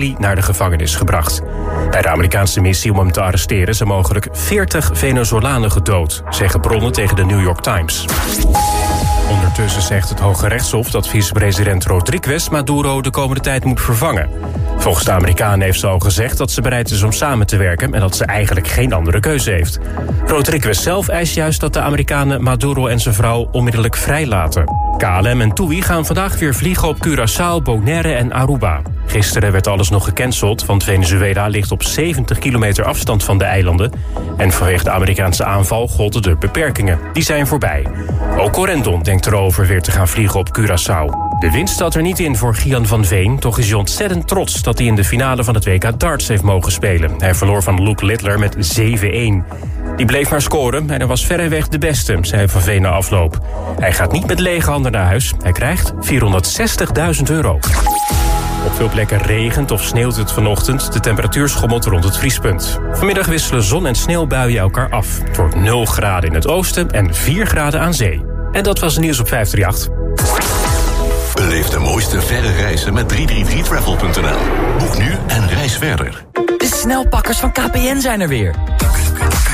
naar de gevangenis gebracht. Bij de Amerikaanse missie om hem te arresteren zijn mogelijk 40 Venezolanen gedood, zeggen bronnen tegen de New York Times. Ondertussen zegt het Hoge Rechtshof dat vicepresident Rodriguez Maduro de komende tijd moet vervangen. Volgens de Amerikanen heeft ze al gezegd dat ze bereid is om samen te werken en dat ze eigenlijk geen andere keuze heeft. Rodriguez zelf eist juist dat de Amerikanen Maduro en zijn vrouw onmiddellijk vrijlaten. KLM en TUI gaan vandaag weer vliegen op Curaçao, Bonaire en Aruba. Gisteren werd alles nog gecanceld, want Venezuela ligt op 70 kilometer afstand van de eilanden. En vanwege de Amerikaanse aanval golden de beperkingen. Die zijn voorbij. Ook Corendon denkt erover weer te gaan vliegen op Curaçao. De winst staat er niet in voor Gian van Veen, toch is hij ontzettend trots dat hij in de finale van het WK darts heeft mogen spelen. Hij verloor van Luke Littler met 7-1. Die bleef maar scoren en hij was verreweg de beste, zei Van Veen na afloop. Hij gaat niet met lege handen naar huis. Hij krijgt 460.000 euro. Op veel plekken regent of sneeuwt het vanochtend. De temperatuur schommelt rond het vriespunt. Vanmiddag wisselen zon- en sneeuwbuien elkaar af. Het wordt 0 graden in het oosten en 4 graden aan zee. En dat was het nieuws op 538. Beleef de mooiste verre reizen met 333travel.nl. Boek nu en reis verder. De snelpakkers van KPN zijn er weer.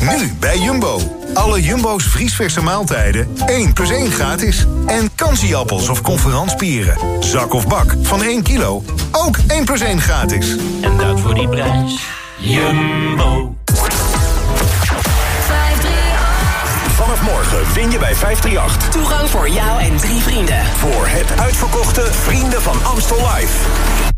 Nu bij Jumbo. Alle Jumbo's vriesverse maaltijden 1 plus 1 gratis. En kansieappels of conferanspieren. Zak of bak van 1 kilo. Ook 1 plus 1 gratis. En dat voor die prijs. Jumbo. Vanaf morgen win je bij 538. Toegang voor jou en drie vrienden. Voor het uitverkochte Vrienden van Amstel Live.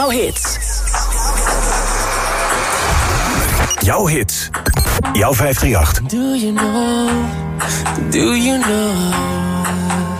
Jouw hits. Jouw hits. Jouw 538. Do you know? Do you know?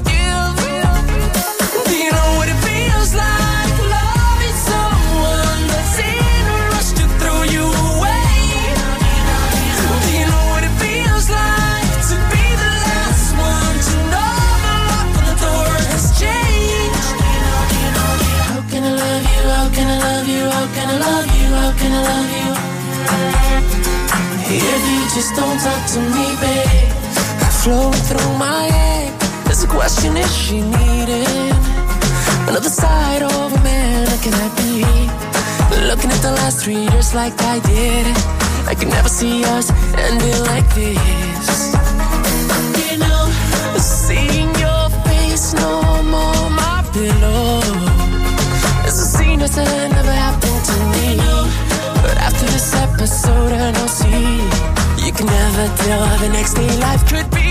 Love you? If you just don't talk to me, babe, flowing through my head. There's a question: Is she needing another side of a man? Can I be looking at the last three years like I did? I can never see us ending like this. You know, seeing your face no more my pillow. It's a scene that You can never tell how the next day life could be.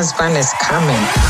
husband is coming.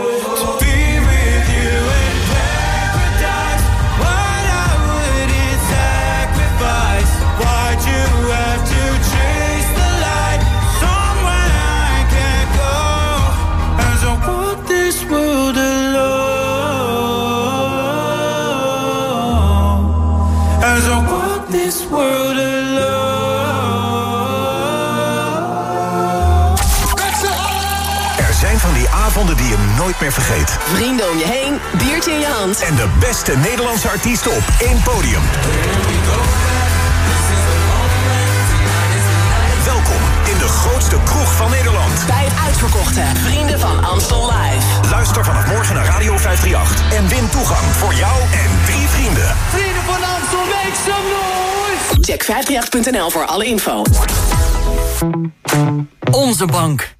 Nooit meer vergeet. Vrienden om je heen, biertje in je hand. En de beste Nederlandse artiesten op één podium. Welkom in de grootste kroeg van Nederland. Bij het uitverkochte Vrienden van Amstel Live. Luister vanaf morgen naar Radio 538 en win toegang voor jou en drie vrienden. Vrienden van Amstel, make some noise! Check 538.nl voor alle info. Onze bank.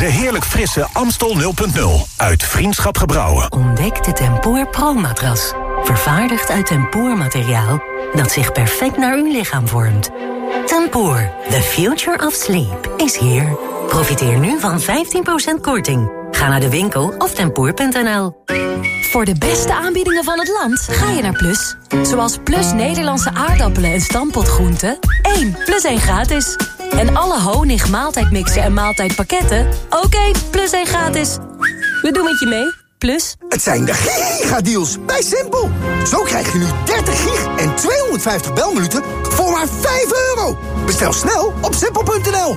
De heerlijk frisse Amstel 0.0 uit Vriendschap Gebrouwen. Ontdek de Tempoor Pro-matras. Vervaardigd uit tempoormateriaal dat zich perfect naar uw lichaam vormt. Tempoor, the future of sleep, is here. Profiteer nu van 15% korting. Ga naar de winkel of tempoor.nl. Voor de beste aanbiedingen van het land ga je naar Plus. Zoals Plus Nederlandse aardappelen en stampotgroenten. 1 plus 1 gratis. En alle honig, maaltijdmixen en maaltijdpakketten. Oké, plus 1 gratis. We doen het je mee. Plus. Het zijn de gigadeals bij Simpel. Zo krijg je nu 30 gig en 250 belminuten voor maar 5 euro. Bestel snel op simpel.nl.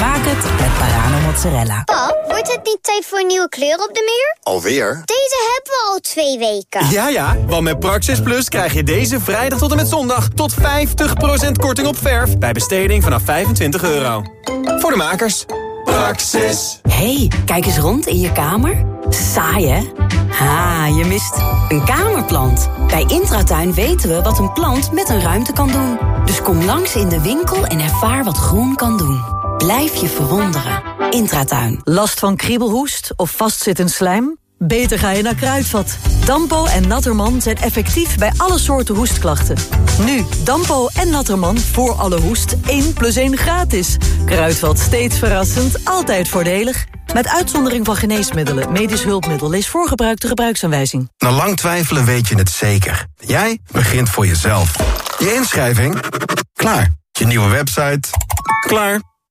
Maak het met Parano mozzarella. Pap, wordt het niet tijd voor een nieuwe kleur op de muur? Alweer? Deze hebben we al twee weken. Ja, ja, want met Praxis Plus krijg je deze vrijdag tot en met zondag... tot 50% korting op verf bij besteding vanaf 25 euro. Voor de makers. Praxis. hey, kijk eens rond in je kamer. Saai, hè? Ha, je mist een kamerplant. Bij Intratuin weten we wat een plant met een ruimte kan doen. Dus kom langs in de winkel en ervaar wat groen kan doen. Blijf je verwonderen. Intratuin. Last van kriebelhoest of vastzittend slijm? Beter ga je naar Kruidvat. Dampo en Natterman zijn effectief bij alle soorten hoestklachten. Nu, Dampo en Natterman voor alle hoest 1 plus 1 gratis. Kruidvat steeds verrassend, altijd voordelig. Met uitzondering van geneesmiddelen, medisch hulpmiddel... lees voorgebruikte gebruiksaanwijzing. Na lang twijfelen weet je het zeker. Jij begint voor jezelf. Je inschrijving? Klaar. Je nieuwe website? Klaar.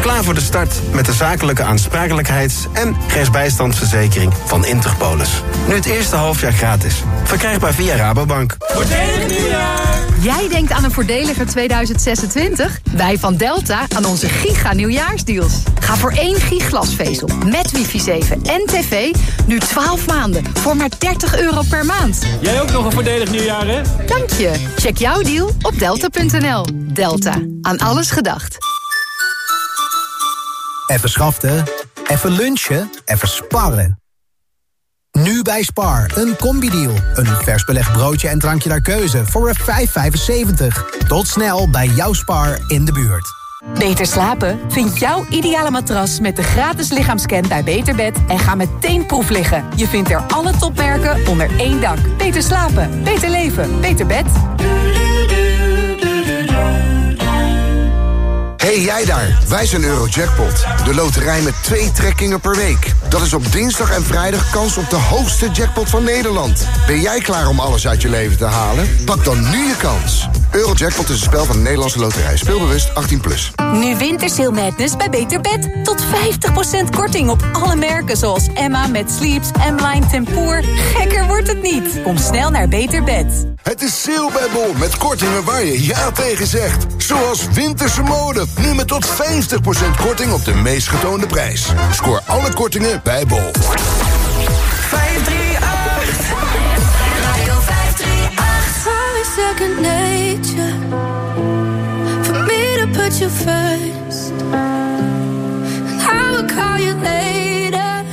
Klaar voor de start met de zakelijke aansprakelijkheids- en rechtsbijstandsverzekering van Interpolis. Nu het eerste halfjaar gratis. Verkrijgbaar via Rabobank. Voordelig nieuwjaar! Jij denkt aan een voordeliger 2026? Wij van Delta aan onze giga nieuwjaarsdeals. Ga voor één giglasvezel met wifi 7 en tv nu 12 maanden voor maar 30 euro per maand. Jij ook nog een voordelig nieuwjaar, hè? Dank je. Check jouw deal op delta.nl. Delta. Aan alles gedacht. Even schaften, even lunchen, even sparren. Nu bij Spar, een combi-deal. Een vers belegd broodje en drankje naar keuze voor 5,75. Tot snel bij jouw Spar in de buurt. Beter slapen? Vind jouw ideale matras met de gratis lichaamscan bij Beterbed en ga meteen proef liggen. Je vindt er alle topmerken onder één dak. Beter slapen, beter leven, beter bed. Hey jij daar, wij zijn Eurojackpot. De loterij met twee trekkingen per week. Dat is op dinsdag en vrijdag kans op de hoogste jackpot van Nederland. Ben jij klaar om alles uit je leven te halen? Pak dan nu je kans. Eurojackpot is een spel van de Nederlandse loterij. Speelbewust 18+. Plus. Nu Wintersail Madness bij Beter Bed. Tot 50% korting op alle merken zoals Emma met Sleeps, M-Line Tempoor. Gekker wordt het niet. Kom snel naar Beter Bed. Het is sale bij Bol met kortingen waar je ja tegen zegt. Zoals winterse mode. Nu met tot 50% korting op de meest getoonde prijs. Scoor alle kortingen bij Bol. 538 Radio 538 Sorry, second nature For me to put you first I will call you later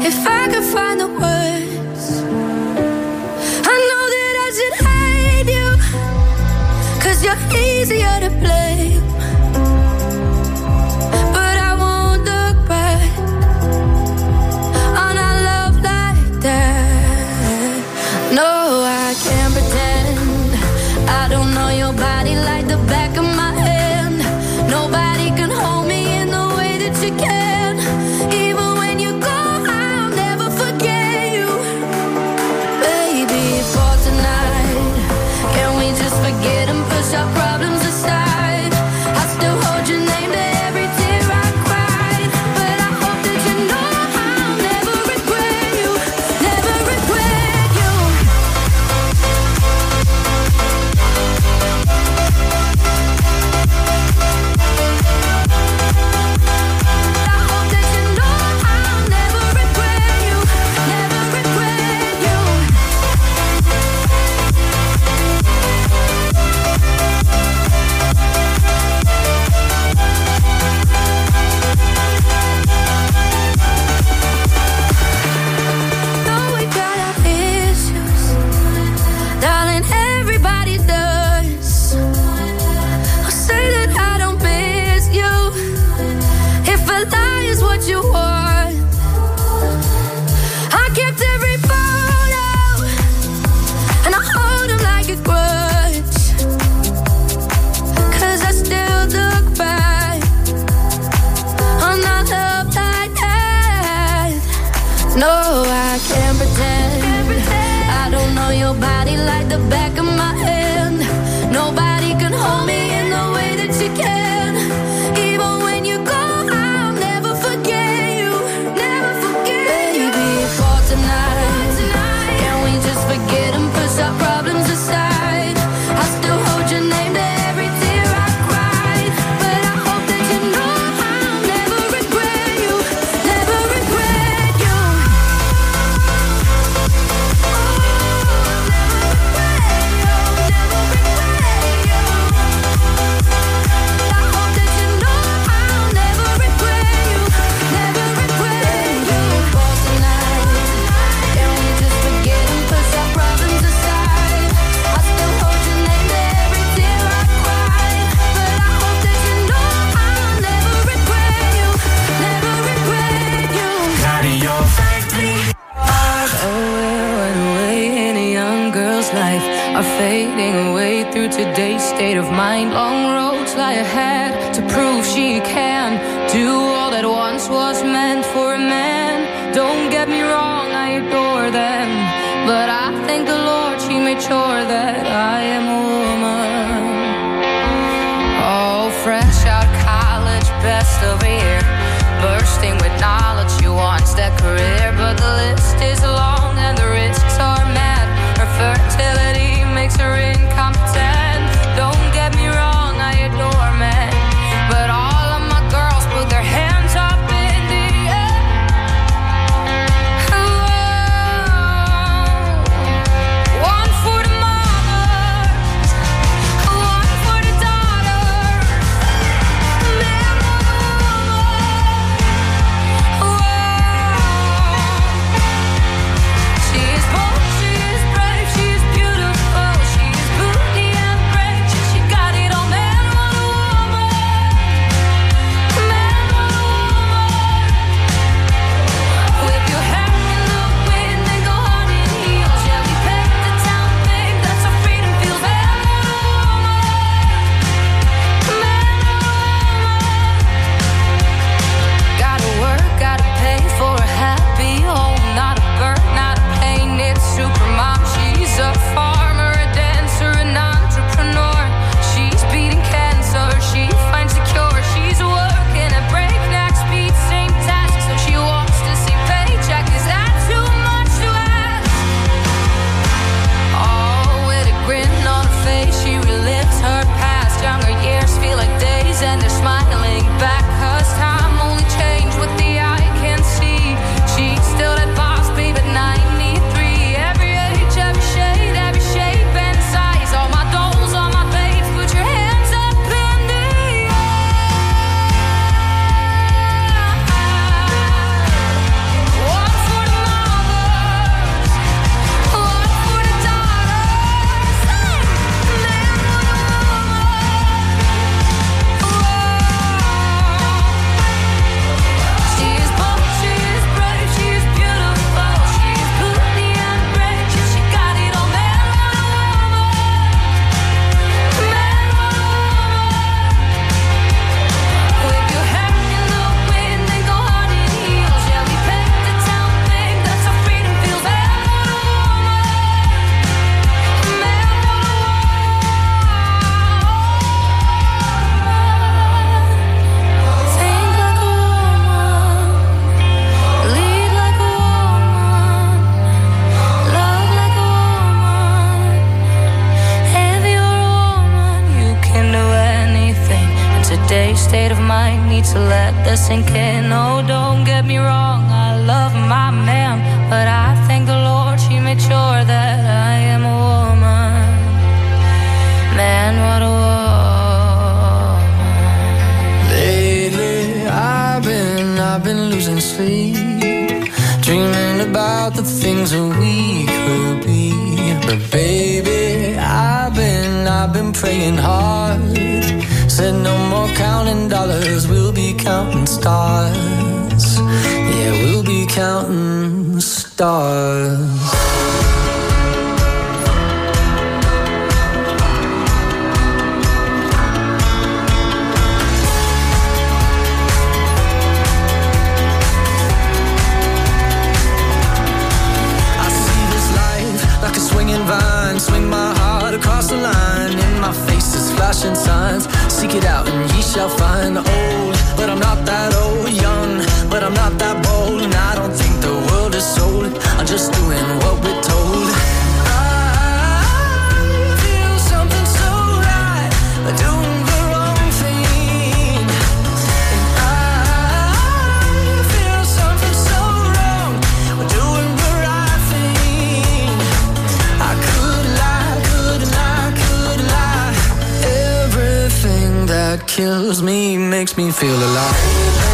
If I find the easier to blame makes me feel alive.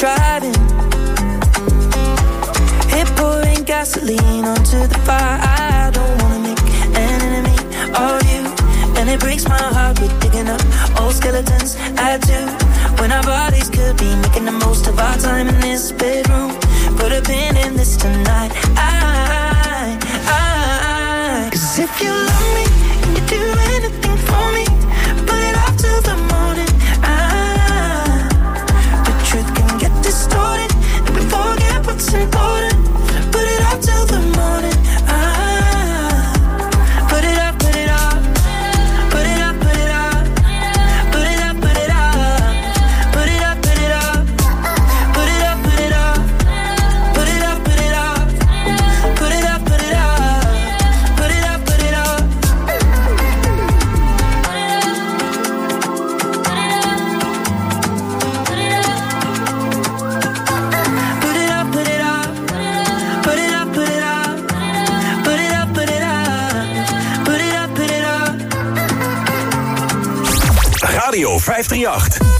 driving. It pouring gasoline onto the fire. I don't wanna make an enemy of you, and it breaks my heart. We're digging up old skeletons. I do. When our bodies could be making the most of our time in this bedroom. Put a pin in this tonight. I, I, I. Cause if you love me, you do anything for me. Put it off to the 538.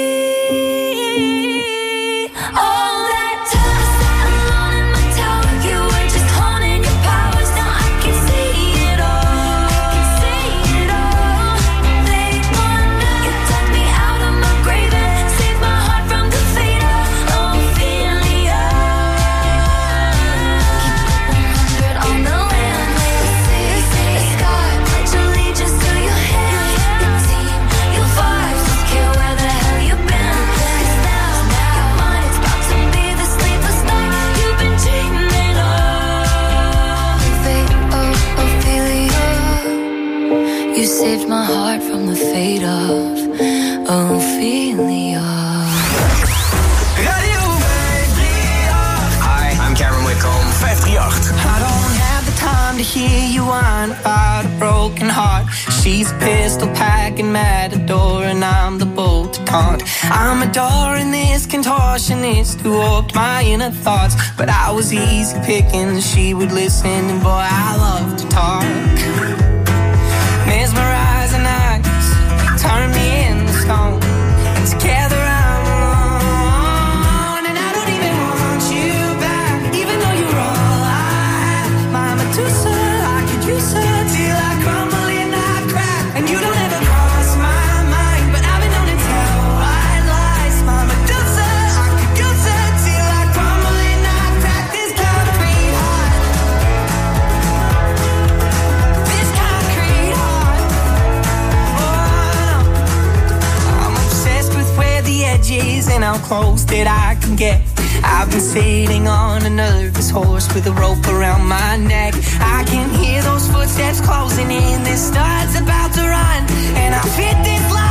She's pistol packing matador, and I'm the bolt taunt. I'm adoring this contortionist who warped my inner thoughts. But I was easy picking, she would listen, and boy, I love to talk. how close that I can get. I've been sitting on a nervous horse with a rope around my neck. I can hear those footsteps closing in. This starts about to run, and I fit this line.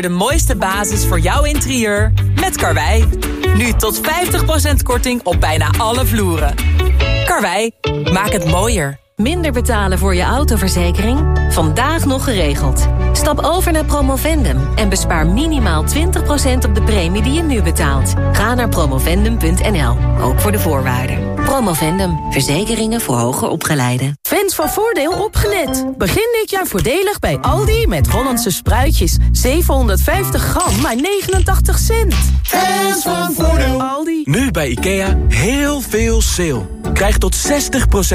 De mooiste basis voor jouw interieur met Karwei. Nu tot 50% korting op bijna alle vloeren. Karwei, maak het mooier. Minder betalen voor je autoverzekering? Vandaag nog geregeld. Stap over naar Promovendum en bespaar minimaal 20% op de premie die je nu betaalt. Ga naar promovendum.nl, ook voor de voorwaarden. Promovendum, verzekeringen voor hoger opgeleiden. Fans van Voordeel opgelet. Begin dit jaar voordelig bij Aldi met Hollandse spruitjes. 750 gram, maar 89 cent. Fans van Voordeel. Aldi. Nu bij IKEA heel veel sale. Krijg tot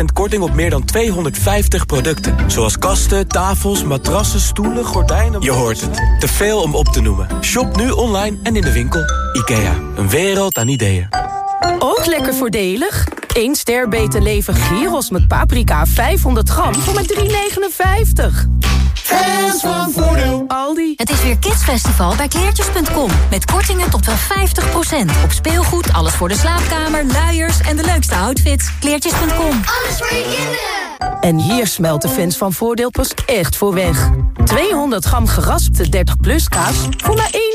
60% korting op meer dan 250 producten. Zoals kasten, tafels, matrassen, stoelen, gordijnen... Je hoort het. Te veel om op te noemen. Shop nu online en in de winkel. IKEA. Een wereld aan ideeën. Ook lekker voordelig. 1 ster beter leven gyros met paprika 500 gram voor maar 3,59. Fans van Voordeel. Aldi. Het is weer Kidsfestival bij kleertjes.com. Met kortingen tot wel 50%. Op speelgoed, alles voor de slaapkamer, luiers en de leukste outfits. Kleertjes.com. Alles voor je kinderen. En hier smelt de fans van Voordeel pas echt voor weg. 200 gram geraspte 30 plus kaas voor maar 1,59.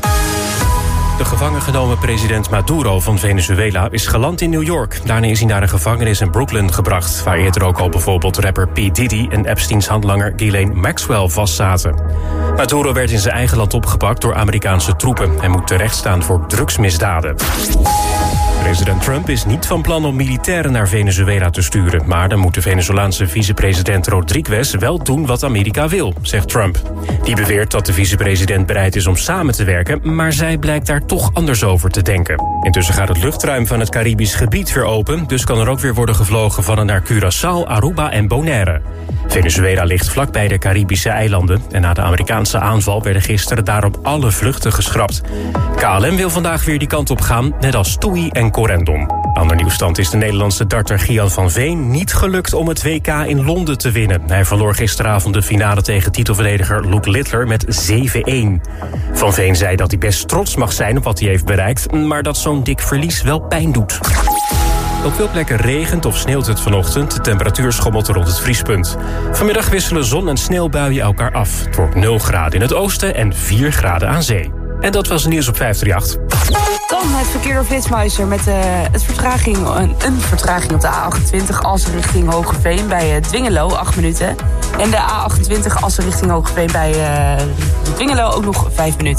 De gevangen genomen president Maduro van Venezuela is geland in New York. Daarna is hij naar een gevangenis in Brooklyn gebracht... waar eerder ook al bijvoorbeeld rapper P. Diddy... en Epsteins handlanger Ghislaine Maxwell vastzaten. Maduro werd in zijn eigen land opgepakt door Amerikaanse troepen... en moet terechtstaan voor drugsmisdaden. President Trump is niet van plan om militairen naar Venezuela te sturen... maar dan moet de Venezolaanse vicepresident Rodriguez wel doen wat Amerika wil, zegt Trump. Die beweert dat de vicepresident bereid is om samen te werken... maar zij blijkt daar toch anders over te denken. Intussen gaat het luchtruim van het Caribisch gebied weer open... dus kan er ook weer worden gevlogen van en naar Curaçao, Aruba en Bonaire. Venezuela ligt vlakbij de Caribische eilanden... en na de Amerikaanse aanval werden gisteren daarom alle vluchten geschrapt. KLM wil vandaag weer die kant op gaan, net als TUI en Corendon. Ander nieuwsstand is de Nederlandse darter Gian van Veen... niet gelukt om het WK in Londen te winnen. Hij verloor gisteravond de finale tegen titelverdediger Luke Littler met 7-1. Van Veen zei dat hij best trots mag zijn op wat hij heeft bereikt... maar dat zo'n dik verlies wel pijn doet. Op veel plekken regent of sneeuwt het vanochtend. De temperatuur schommelt rond het vriespunt. Vanmiddag wisselen zon- en sneeuwbuien elkaar af. Het wordt 0 graden in het oosten en 4 graden aan zee. En dat was het nieuws op 538. Dan het verkeer door Flitsmeister met het vertraging, een, een, vertraging op de A28 als richting Hogeveen bij uh, Dwingelo, 8 minuten. En de A28 als richting Hogeveen bij uh, Dwingelo ook nog 5 minuten.